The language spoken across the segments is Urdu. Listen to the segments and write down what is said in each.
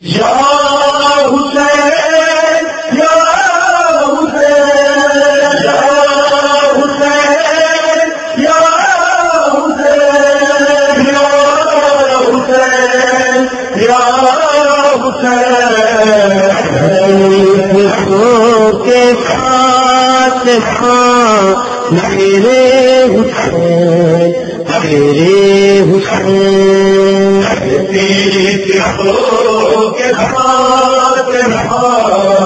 یا حسین یا حسین یا حسین یا حسین یا حسین۔ یا حسین کے ساتھ ہاں، میرے حسین۔ تیرے حسین تیری سکھوں کے ساتھ میرے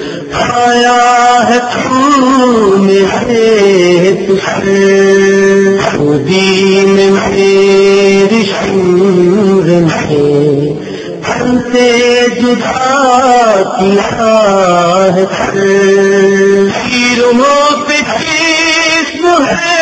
آیا ہے خون سے خودی میں میری شور میں ہم سے جدا کیا ہے تیروں پہ جسم ہے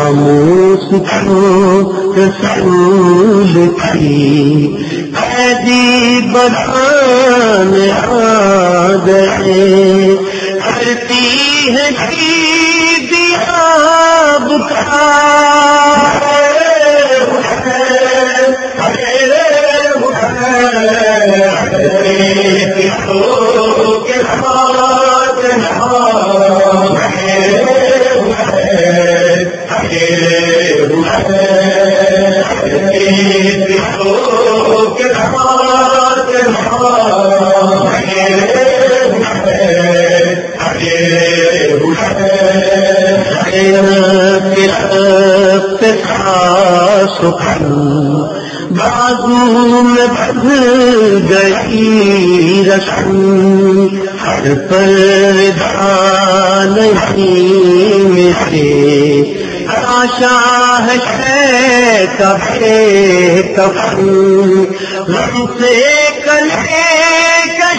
خاموش کو رسول کی قیدی بلان آ گئے کرتی ہے کی دیا بازو میں بھگ گئی رسم ہر پر نہیں ملے آشا ہے کبھی کفن سے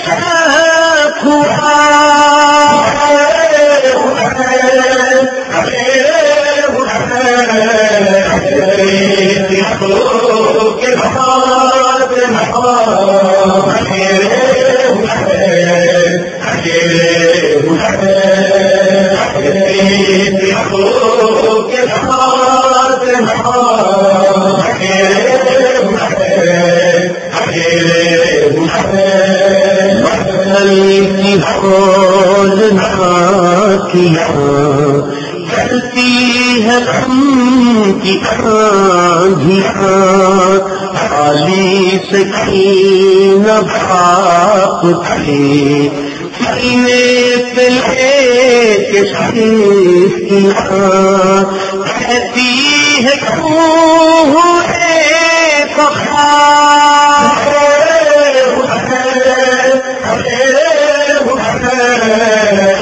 کلے کشف ہوا کی فول کیا چلتی ہے ہم کی آندھیاں خالی سکین باپ تھے۔ سینے پہ لے کے سیکھیاں کہتی ہے کیوں ہے Thank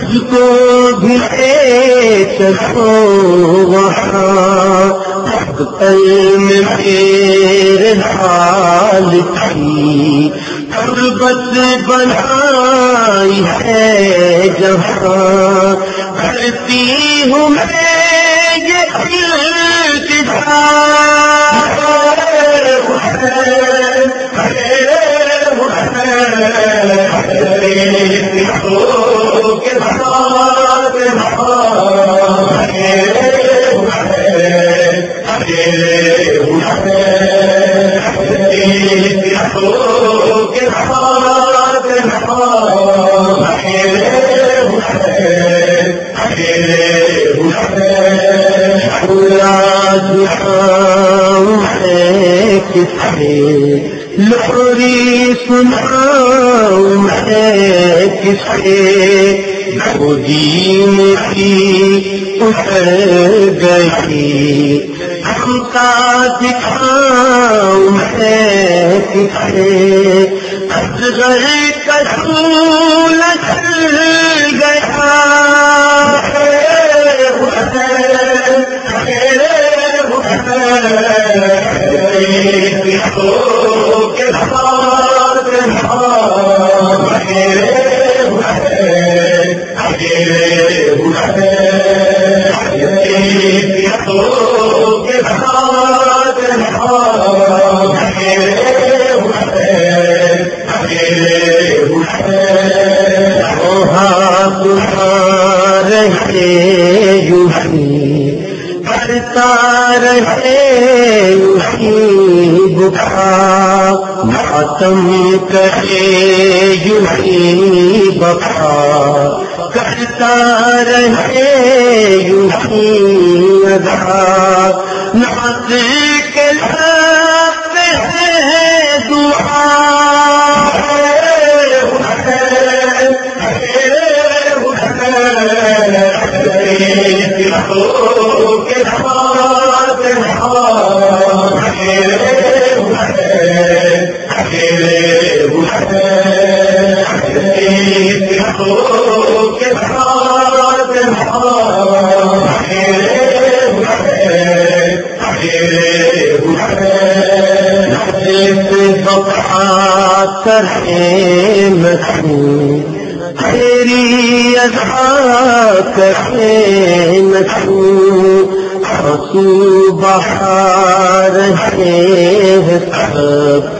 حج کو بھی لے چلو وہاں کل میں میرے حال کی تربت بنائی ہے جہاں۔ کرتی ہوں میں یہ دل لوری سناؤں میں کسے گودی میری اتر گئی ہم کا دکھاؤں میں کسے اصغر کسول گیا رہے ماتم کرے یوہی بفا کرتا رہے یوہی ادا۔ ناز تیری ادا کرے مسوں حسو بہار ہے سب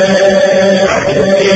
Amen.